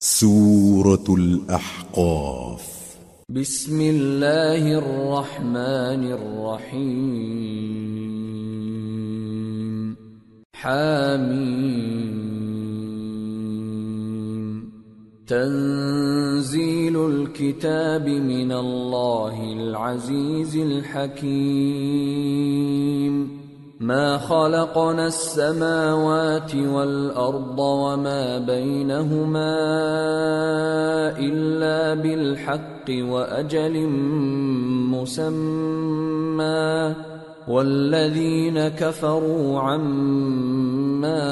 سورة الأحقاف بسم الله الرحمن الرحيم حاميم تنزيل الكتاب من الله العزيز الحكيم ما خلقنا السماوات والأرض وما بينهما إلا بالحق وأجل مسمى والذين كفروا عما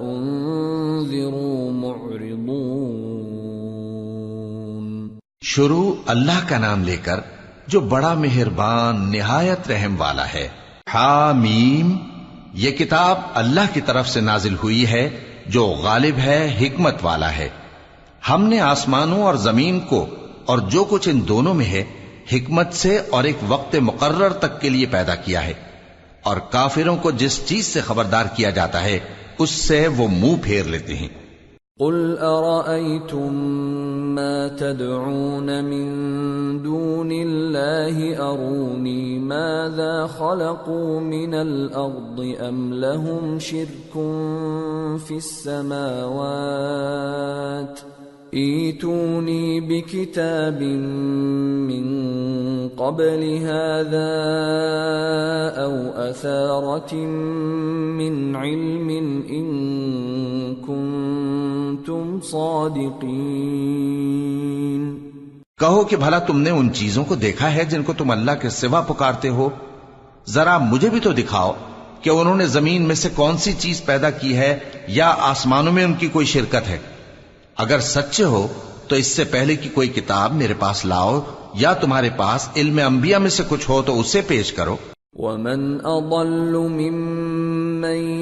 أنذروا معرضون شروع اللہ کا نام لے کر جو بڑا مہربان، نہایت رحم والا ہے حامیم یہ کتاب اللہ کی طرف سے نازل ہوئی ہے، جو غالب ہے، حکمت والا ہے۔ ہم نے آسمانوں اور زمین کو، اور جو کچھ ان دونوں میں ہے، حکمت سے اور ایک وقت مقرر تک کے لیے پیدا کیا ہے۔ اور کافروں کو جس چیز سے خبردار کیا جاتا ہے، اس سے وہ منہ پھیر لیتے ہیں۔ قل أرأيتم ما تدعون من دون الله؟ أروني ماذا خلقوا من الأرض أم لهم شرك في السماوات؟ ايتوني بكتاب من قبل هذا أو أثارة من علم إن كنتم صادقين۔ کہو کہ بھلا تم نے ان چیزوں کو دیکھا ہے جن کو تم اللہ کے سوا پکارتے ہو۔ ذرا مجھے بھی تو دکھاؤ کہ انہوں نے زمین میں سے کون سی چیز پیدا کی ہے یا آسمانوں میں ان کی کوئی شرکت ہے۔ اگر سچے ہو تو اس سے پہلے کی کوئی کتاب میرے پاس لاؤ یا تمہارے پاس علم انبیاء میں سے کچھ ہو تو اسے پیش کرو۔ ومن اضل ممن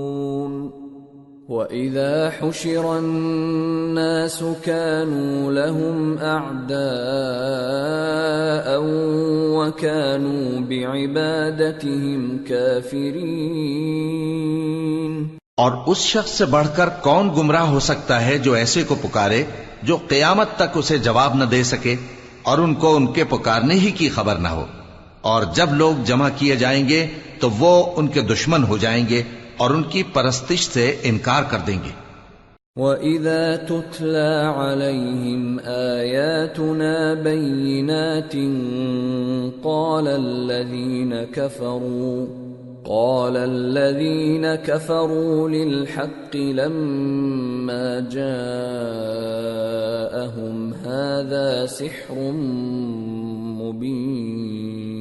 واذا حشر الناس كانوا لهم اعداء وكانوا بعبادتهم كافرين اور اس شخص سے بڑھ کر کون گمراہ ہو سکتا ہے جو ایسے کو پکارے جو قیامت تک اسے جواب نہ دے سکے اور ان کو ان کے پکارنے ہی کی خبر نہ ہو؟ اور جب لوگ جمع کیے جائیں گے تو وہ ان کے دشمن ہو جائیں گے اور ان کی پرستش سے انکار کر دیں گے۔ وَإِذَا تُتْلَى عَلَيْهِمْ آيَاتُنَا بَيِّنَاتٍ قَالَ الَّذِينَ كَفَرُوا، قال الذين كفروا للحق لما جاءهم هذا سحر مبين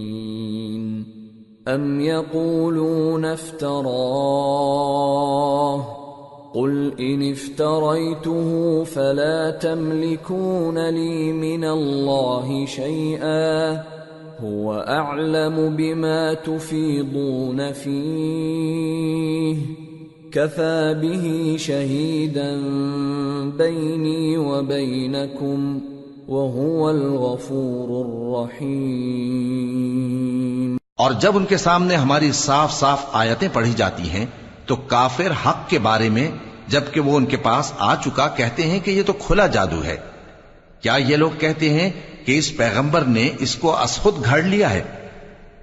أم يقولون افتراه قل إن افتريته فلا تملكون لي من الله شيئا هو أعلم بما تفيضون فيه كفى به شهيدا بيني وبينكم وهو الغفور الرحيم اور جب ان کے سامنے ہماری صاف صاف آیتیں پڑھی جاتی ہیں، تو کافر حق کے بارے میں جبکہ وہ ان کے پاس آ چکا کہتے ہیں کہ یہ تو کھلا جادو ہے۔ کیا یہ لوگ کہتے ہیں کہ اس پیغمبر نے اس کو اسخود گھڑ لیا ہے؟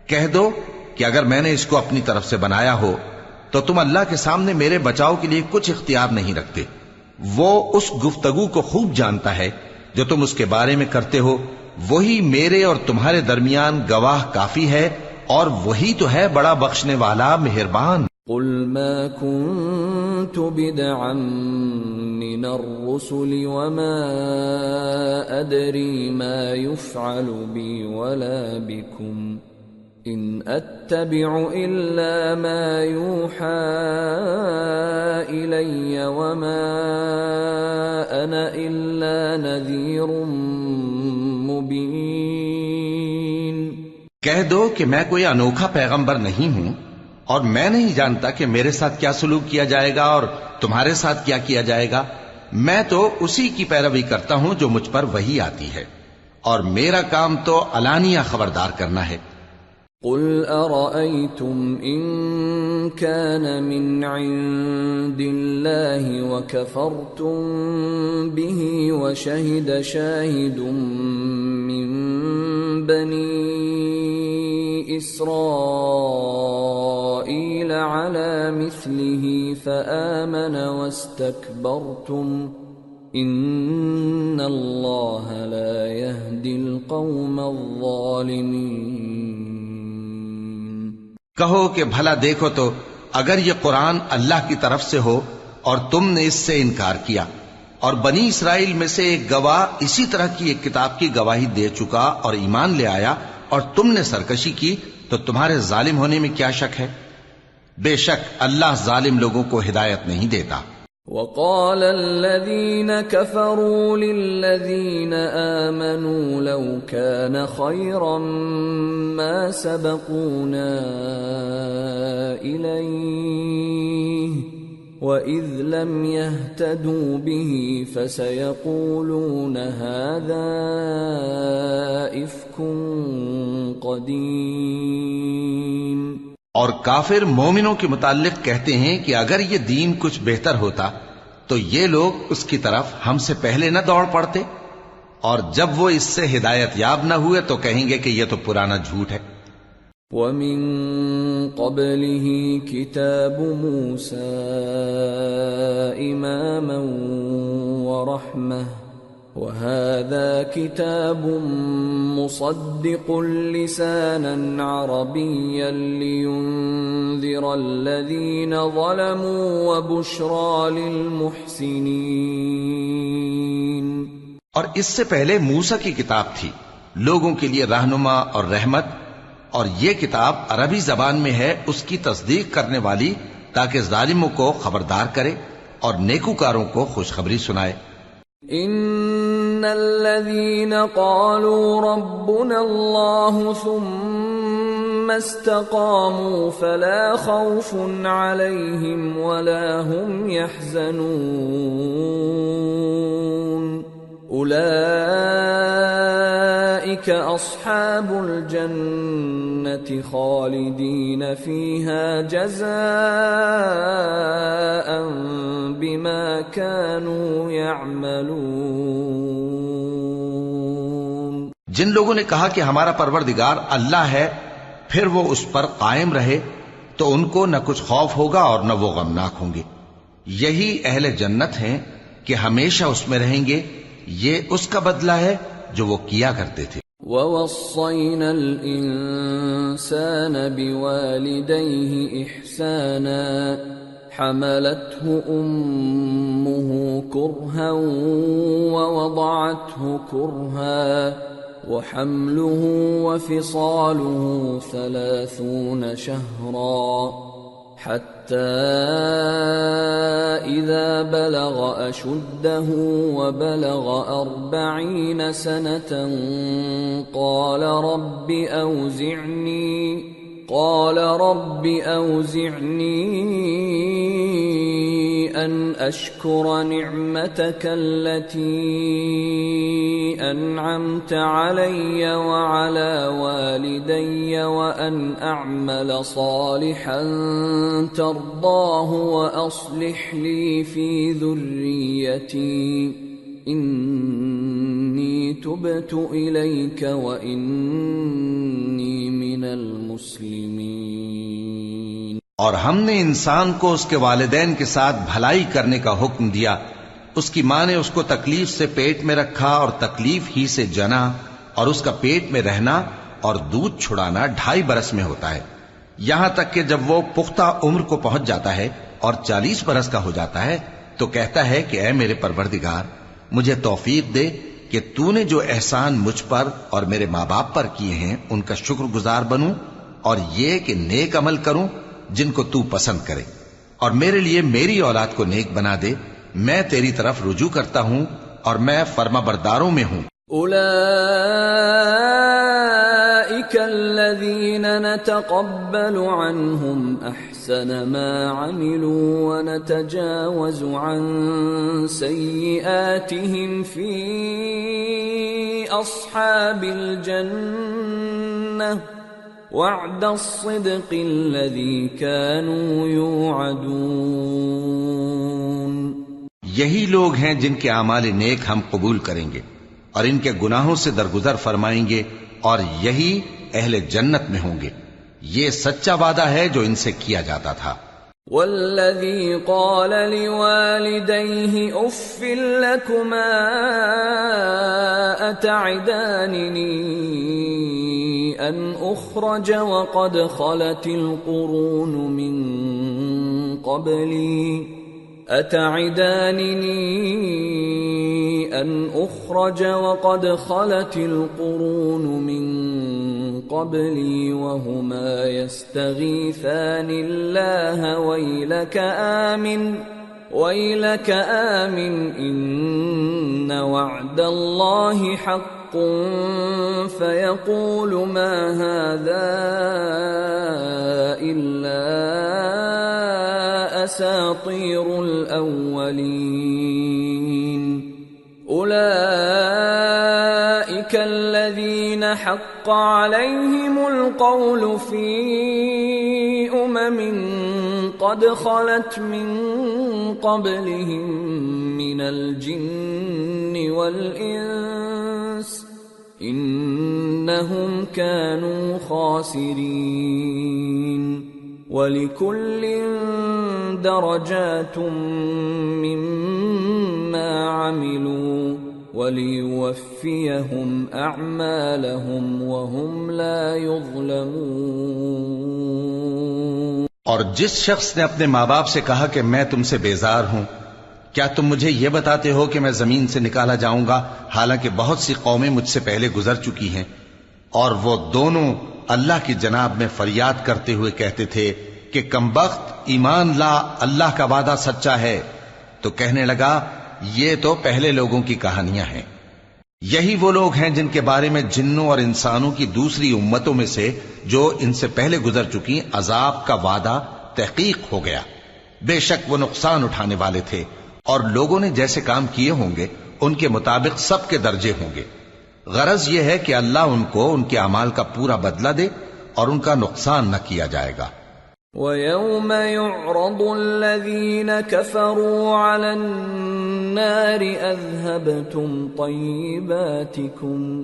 کہہ دو کہ اگر میں نے اس کو اپنی طرف سے بنایا ہو، تو تم اللہ کے سامنے میرے بچاؤ کے لیے کچھ اختیار نہیں رکھتے۔ وہ اس گفتگو کو خوب جانتا ہے، جو تم اس کے بارے میں کرتے ہو، وہی میرے اور تمہارے درمیان گواہ کافی ہے۔ اور وہی تو ہے بڑا بخشنے والا مہربان۔ قل ما كنت بدعا من الرسل وما أدري ما يفعل بي ولا بكم إن أتبع إلا ما يوحى إلي وما أنا إلا نذير مبين کہہ دو کہ میں کوئی انوکھا پیغمبر نہیں ہوں اور میں نہیں جانتا کہ میرے ساتھ کیا سلوک کیا جائے گا اور تمہارے ساتھ کیا کیا جائے گا۔ میں تو اسی کی پیروی کرتا ہوں جو مجھ پر وہی آتی ہے۔ اور میرا کام تو علانیہ خبردار کرنا ہے۔ قل أرأيتم إن كان من عند الله وكفرتم به وشهد شاهد من بني إسرائيل على مثله فآمن واستكبرتم إن الله لا يهدي القوم الظالمين کہو کہ بھلا دیکھو تو اگر یہ قرآن اللہ کی طرف سے ہو اور تم نے اس سے انکار کیا اور بنی اسرائیل میں سے ایک گواہ اسی طرح کی ایک کتاب کی گواہی دے چکا اور ایمان لے آیا اور تم نے سرکشی کی تو تمہارے ظالم ہونے میں کیا شک ہے؟ بے شک اللہ ظالم لوگوں کو ہدایت نہیں دیتا۔ وقال الذين كفروا للذين آمنوا لو كان خيرا ما سبقونا إليه. وإذ لم يهتدوا به فسيقولون هذا إفك قديم اور کافر مومنوں کے متعلق کہتے ہیں کہ اگر یہ دین کچھ بہتر ہوتا تو یہ لوگ اس کی طرف ہم سے پہلے نہ دوڑ پڑتے اور جب وہ اس سے ہدایت یاب نہ ہوئے تو کہیں گے کہ یہ تو پرانا جھوٹ ہے۔ وَمِن قَبْلِهِ كِتَابُ مُوسَىٰ إِمَامًا وَرَحْمَةً. وهذا كتاب مصدق لسانا عربيا لينذر الذين ظلموا وبشرى للمحسنين. اور اس سے پہلے موسا کی کتاب تھی، لوگوں کے لیے رہنما اور رحمت اور یہ کتاب عربی زبان میں ہے، اس کی تصدیق کرنے والی، تاکہ ظالموں کو خبردار کرے اور نیکوکاروں کو خوشخبری سنائے۔ ان الذين قالوا ربنا الله ثم استقاموا فلا خوف عليهم ولا هم يحزنون اولئك اصحاب الجنه خالدين فيها جزاء بما كانوا يعملون. جن لوگوں نے کہا کہ ہمارا پروردگار اللہ ہے، پھر وہ اس پر قائم رہے تو ان کو نہ کچھ خوف ہوگا اور نہ وہ غمناک ہوں گے۔ یہی اہل جنت ہیں کہ ہمیشہ اس میں رہیں گے یہ اس کا بدلہ ہے جو وہ کیا کرتے تھے۔ وَوَصَّيْنَا الْإِنسَانَ بِوَالِدَيْهِ إِحْسَانًا، حَمَلَتْهُ أُمُّهُ كُرْهًا وَوَضَعَتْهُ كُرْهًا، وَحَمْلُهُ وَفِصَالُهُ ثَلَاثُونَ شَهْرًا۔ حتى إذا بلغ أشده وبلغ أربعين سنة قال رب أوزعني قال رب أوزعني أن أشكر نعمتك التي أنعمت علي وعلى والدي وأن أعمل صالحا ترضاه وأصلح لي في ذريتي. إني تبت إليك وإني من المسلمين. اور ہم نے انسان کو اس کے والدین کے ساتھ بھلائی کرنے کا حکم دیا، اس کی ماں نے اس کو تکلیف سے پیٹ میں رکھا اور تکلیف ہی سے جنا اور اس کا پیٹ میں رہنا اور دودھ چھڑانا ڈھائی برس میں ہوتا ہے۔ یہاں تک کہ جب وہ پختہ عمر کو پہنچ جاتا ہے اور چالیس برس کا ہو جاتا ہے تو کہتا ہے کہ اے میرے پروردگار، مجھے توفیق دے کہ تو نے جو احسان مجھ پر اور میرے ماں باپ پر کیے ہیں، ان کا شکر گزار بنوں اور یہ کہ نیک عمل کروں جن کو تو پسند کرے۔ اور میرے لیے میری اولاد کو نیک بنا دے۔ میں تیری طرف رجوع کرتا ہوں اور میں فرما برداروں میں ہوں۔ أولئك الذين نتقبل عنهم أحسن ما عملوا ونتجاوز عن سيئاتهم في أصحاب الجنة وعد الصدق الذي كانوا يوعدون۔ یہی لوگ ہیں جن کے اعمال نیک ہم قبول کریں گے اور ان کے گناہوں سے درگزر فرمائیں گے اور یہی اہل جنت میں ہوں گے۔ یہ سچا وعدہ ہے جو ان سے کیا جاتا تھا۔ والذي قال لوالديه اف لكما اتعدانني ان اخرج وقد خلت القرون من قبلي اتعدانني ان اخرج وقد خلت القرون من قبلي وهما يستغيثان الله ويلك آمن ويلك آمن إن وعد الله حق حق فيقول ما هذا إلا أساطير الأولين. أولئك الذين حق عليهم القول في أمم قد خلت من قبلهم من الجن والإنس إنهم كانوا خاسرين. ولكل درجات مما عملوا، وليوفيهم اعمالهم وهم لا يظلمون. اور جس شخص نے اپنے ماں باپ سے کہا کہ میں تم سے بیزار ہوں کیا تم مجھے یہ بتاتے ہو کہ میں زمین سے نکالا جاؤں گا؟ حالانکہ بہت سی قومیں مجھ سے پہلے گزر چکی ہیں۔ اور وہ دونوں اللہ کی جناب میں فریاد کرتے ہوئے کہتے تھے کہ کمبخت ایمان لا اللہ کا وعدہ سچا ہے۔ تو کہنے لگا، یہ تو پہلے لوگوں کی کہانیاں ہیں۔ یہی وہ لوگ ہیں جن کے بارے میں جنوں اور انسانوں کی دوسری امتوں میں سے جو ان سے پہلے گزر چکی عذاب کا وعدہ تحقیق ہو گیا۔ بے شک وہ نقصان اٹھانے والے تھے۔ اور لوگوں نے جیسے کام کیے ہوں گے، ان کے مطابق سب کے درجے ہوں گے۔ غرض یہ ہے کہ اللہ ان کو، ان کے اعمال کا پورا بدلہ دے اور ان کا نقصان نہ کیا جائے گا۔ وَيَوْمَ يُعْرَضُ الَّذِينَ كَفَرُوا عَلَى النَّارِ أَذْهَبْتُمْ طَيِّبَاتِكُمْ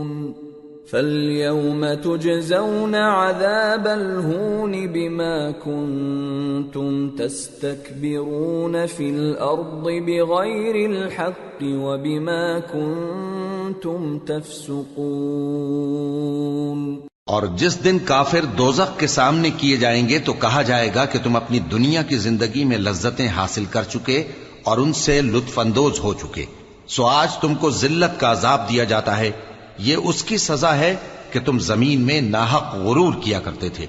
فاليوم تجزون عذاب الهون بما كنتم تستكبرون في الارض بغير الحق وبما كنتم تفسقون اور جس دن کافر دوزخ کے سامنے کیے جائیں گے تو کہا جائے گا کہ تم اپنی دنیا کی زندگی میں لذتیں حاصل کر چکے اور ان سے لطف اندوز ہو چکے۔ سو آج تم کو ذلت کا عذاب دیا جاتا ہے۔ یہ اس کی سزا ہے کہ تم زمین میں ناحق غرور کیا کرتے تھے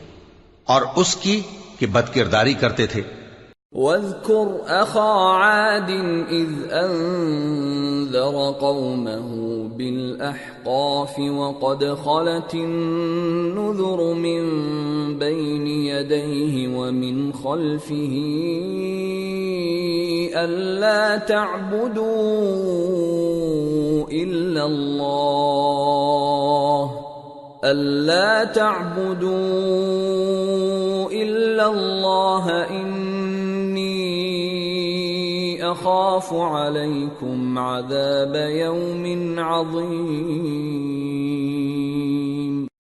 اور اس کی کہ بد کرداری کرتے تھے۔ واذكر أخا عاد إذ أنذر قومه بالأحقاف وقد خلت النذر من بين يديه ومن خلفه ألا تعبدوا إلا الله ألا تعبدوا إلا الله إني أخاف عليكم عذاب يوم عظيم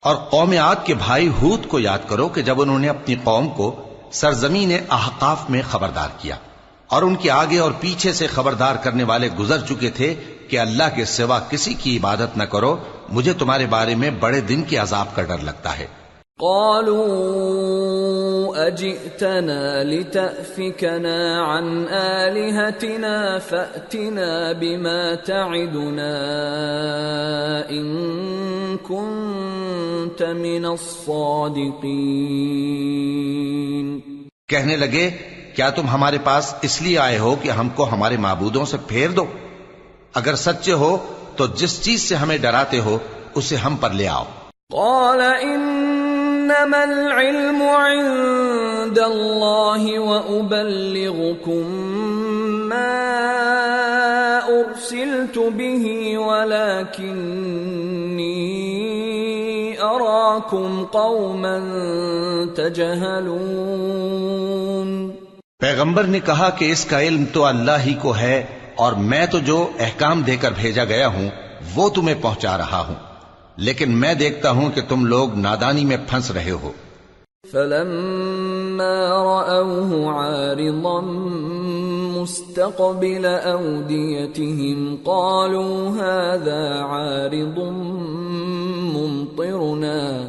اور قوم عاد کے بھائی ہود کو یاد کرو کہ جب انہوں نے اپنی قوم کو سرزمین احقاف میں خبردار کیا اور ان کے آگے اور پیچھے سے خبردار کرنے والے گزر چکے تھے کہ اللہ کے سوا کسی کی عبادت نہ کرو مجھے تمہارے بارے میں بڑے دن کے عذاب کا ڈر لگتا ہے۔ قالوا اجئتنا لتأفكنا عن آلهتنا فأتنا بما تعدنا ان كنت من الصادقين کہنے لگے کیا تم ہمارے پاس اس لیے آئے ہو کہ ہم کو ہمارے معبودوں سے پھیر دو؟ اگر سچے ہو تو جس چیز سے ہمیں ڈراتے ہو اسے ہم پر لے آؤ۔ قال انما العلم عند الله وابلغكم ما ارسلت به ولكني اراكم قوما تجهلون۔ پیغمبر نے کہا کہ اس کا علم تو اللہ ہی کو ہے۔ اور میں تو جو احکام دے کر بھیجا گیا ہوں، وہ تمہیں پہنچا رہا ہوں۔ لیکن میں دیکھتا ہوں کہ تم لوگ نادانی میں پھنس رہے ہو۔ فلما رأوه عارضا مستقبل أوديتهم قالوا هذا عارض ممطرنا۔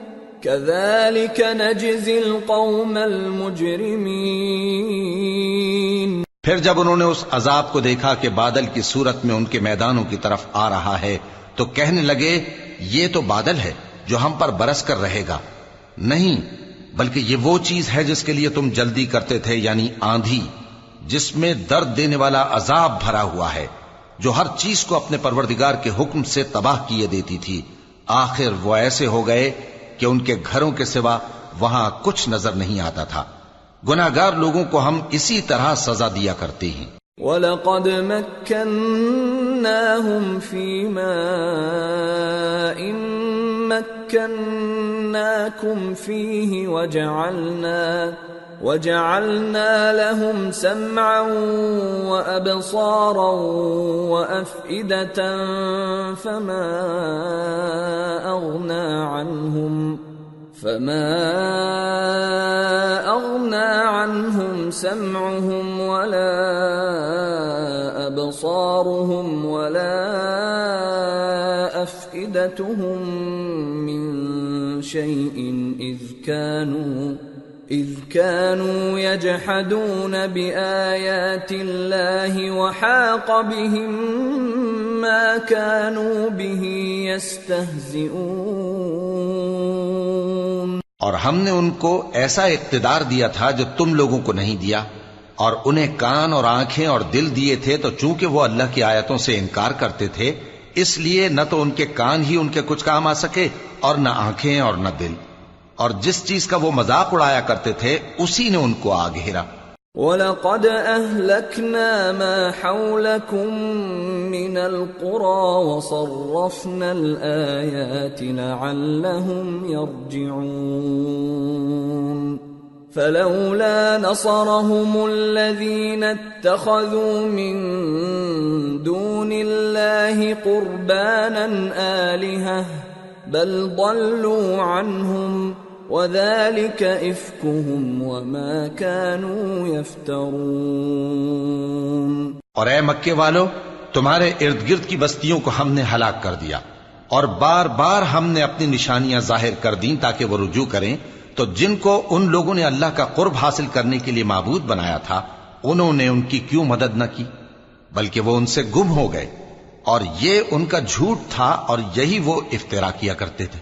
كذلك نجزي القوم المجرمين. پھر جب انہوں نے اس عذاب کو دیکھا کہ بادل کی صورت میں ان کے میدانوں کی طرف آ رہا ہے، تو کہنے لگے، یہ تو بادل ہے جو ہم پر برس کر رہے گا۔ نہیں، بلکہ یہ وہ چیز ہے جس کے لیے تم جلدی کرتے تھے یعنی آندھی، جس میں درد دینے والا عذاب بھرا ہوا ہے، جو ہر چیز کو اپنے پروردگار کے حکم سے تباہ کیے دیتی تھی۔ آخر وہ ایسے ہو گئے کہ ان کے گھروں کے سوا وہاں کچھ نظر نہیں آتا تھا۔ گناہگار لوگوں کو ہم اسی طرح سزا دیا کرتے ہیں۔ وَلَقَدْ مَكَّنَّاهُمْ فِي مَاءٍ مَكَّنَّاكُمْ فِيهِ وَجَعَلْنَا وَجَعَلْنَا لَهُمْ سَمْعًا وَأَبْصَارًا وَأَفْئِدَةً فَمَا أَغْنَى عَنْهُمْ فما اغنى عنهم سمعهم ولا ابصارهم ولا افئدتهم من شيء اذ كانوا اذ كانوا يجحدون بايات الله وحاق بهم ما كانوا به يستهزئون. اور ہم نے ان کو ایسا اقتدار دیا تھا جو تم لوگوں کو نہیں دیا اور انہیں کان اور آنکھیں اور دل دیے تھے تو چونکہ وہ اللہ کی آیتوں سے انکار کرتے تھے، اس لیے نہ تو ان کے کان ہی ان کے کچھ کام آ سکے اور نہ آنکھیں اور نہ دل۔ اور جس چیز کا وہ مذاق اڑایا کرتے تھے، اسی نے ان کو آ گھیرا۔ وَلَقَدْ أَهْلَكْنَا مَا حَوْلَكُمْ مِنَ الْقُرَى وَصَرَّفْنَا الْآيَاتِ لَعَلَّهُمْ يَرْجِعُونَ فَلَوْلَا نَصَرَهُمُ الَّذِينَ اتَّخَذُوا مِن دُونِ اللَّهِ قُرْبَانًا آلِهَةً بَلْ ضَلُّوا عَنْهُمْ وَذَلِكَ إِفْكُهُمْ وَمَا كَانُوا يَفْتَرُونَ اور اے مکے والو، تمہارے ارد گرد کی بستیوں کو ہم نے ہلاک کر دیا، اور بار بار ہم نے اپنی نشانیاں ظاہر کر دیں تاکہ وہ رجوع کریں۔ تو جن کو ان لوگوں نے اللہ کا قرب حاصل کرنے کے لیے معبود بنایا تھا، انہوں نے ان کی کیوں مدد نہ کی؟ بلکہ وہ ان سے گم ہو گئے، اور یہ ان کا جھوٹ تھا اور یہی وہ افطرا کیا کرتے تھے۔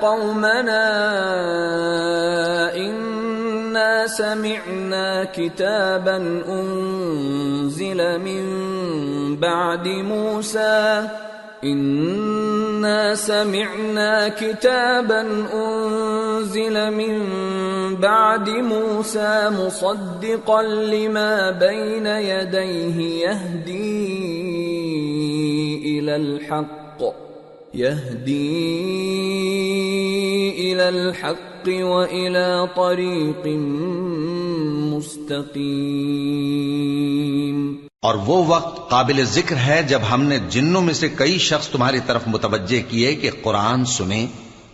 قومنا إنا سمعنا كتابا أنزل من بعد موسى إنا سمعنا كتابا أنزل من بعد موسى مصدقا لما بين يديه يهدي إلى الحق يهدي إلى الحق وإلى طريق مستقيم. اور وہ وقت قابل ذکر ہے جب ہم نے جنوں میں سے کئی شخص تمہاری طرف متوجہ کیے کہ قرآن سنیں،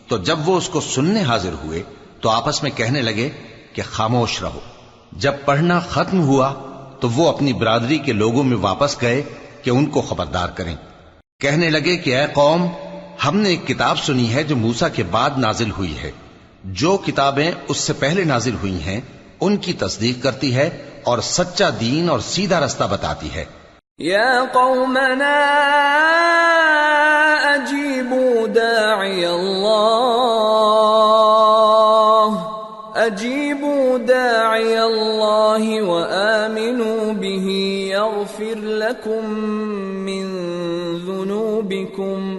تو جب وہ اس کو سننے حاضر ہوئے، تو آپس میں کہنے لگے کہ خاموش رہو۔ جب پڑھنا ختم ہوا، تو وہ اپنی برادری کے لوگوں میں واپس گئے کہ ان کو خبردار کریں۔ کہنے لگے کہ اے قوم ہم نے ایک کتاب سنی ہے جو موسا کے بعد نازل ہوئی ہے۔ جو کتابیں اس سے پہلے نازل ہوئی ہیں، ان کی تصدیق کرتی ہے اور سچا دین اور سیدھا رستہ بتاتی ہے۔ يا قومنا أجيبوا داعي الله أجيبوا داعي الله وآمنوا به يغفر لكم من ذنوبكم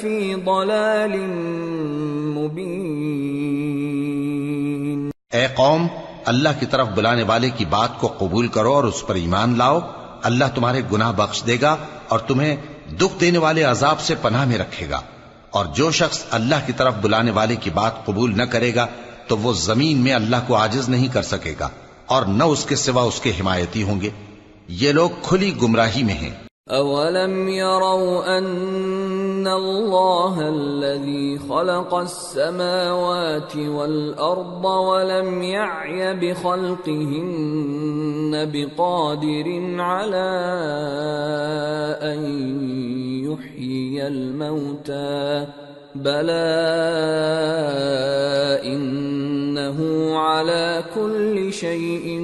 في ضلال مبين۔ اے قوم اللہ کی طرف بلانے والے کی بات کو قبول کرو اور اس پر ایمان لاؤ۔ اللہ تمہارے گناہ بخش دے گا اور تمہیں دکھ دینے والے عذاب سے پناہ میں رکھے گا۔ اور جو شخص اللہ کی طرف بلانے والے کی بات قبول نہ کرے گا تو وہ زمین میں اللہ کو عاجز نہیں کر سکے گا اور نہ اس کے سوا اس کے حمایتی ہوں گے۔ یہ لوگ کھلی گمراہی میں ہیں۔ أولم يروا أن الله الذي خلق السماوات والأرض ولم يعي بخلقهن بقادر على أن يحيي الموتى بلى إنه على كل شيء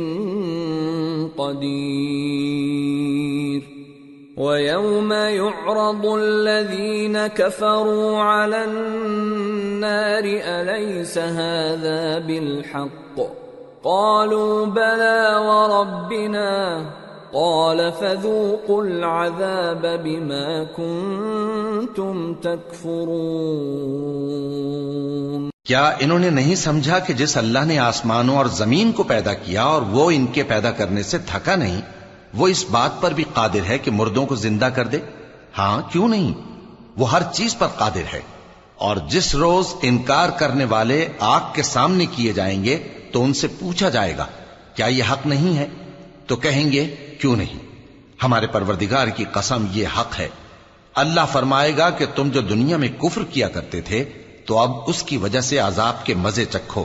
قدير ويوم يعرض الذين كفروا على النار أليس هذا بالحق؟ قالوا بلى وربنا قال فذوقوا العذاب بما كنتم تكفرون کیا انہوں نے نہیں سمجھا کہ جس اللہ نے آسمانوں اور زمین کو پیدا کیا اور وہ ان کے پیدا کرنے سے تھکا نہیں؟ وہ اس بات پر بھی قادر ہے کہ مردوں کو زندہ کر دے؟ ہاں کیوں نہیں؟ وہ ہر چیز پر قادر ہے۔ اور جس روز انکار کرنے والے آگ کے سامنے کیے جائیں گے تو ان سے پوچھا جائے گا، کیا یہ حق نہیں ہے؟ تو کہیں گے، کیوں نہیں؟ ہمارے پروردگار کی قسم یہ حق ہے۔ اللہ فرمائے گا کہ تم جو دنیا میں کفر کیا کرتے تھے، تو اب اس کی وجہ سے عذاب کے مزے چکھو۔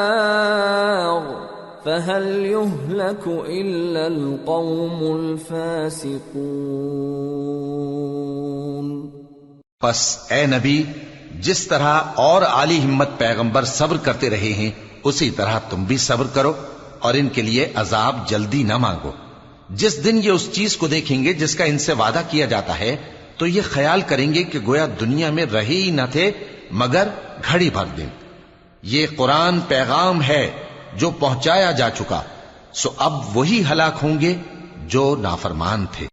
فهل يهلك إلا القوم الفاسقون؟ پس اے نبی، جس طرح اور عالی ہمت پیغمبر صبر کرتے رہے ہیں، اسی طرح تم بھی صبر کرو اور ان کے لیے عذاب جلدی نہ مانگو۔ جس دن یہ اس چیز کو دیکھیں گے جس کا ان سے وعدہ کیا جاتا ہے، تو یہ خیال کریں گے کہ گویا دنیا میں رہے ہی نہ تھے، مگر گھڑی بھر دن یہ قرآن پیغام ہے۔ جو پہنچایا جا چکا سو اب وہی ہلاک ہوں گے جو نافرمان تھے۔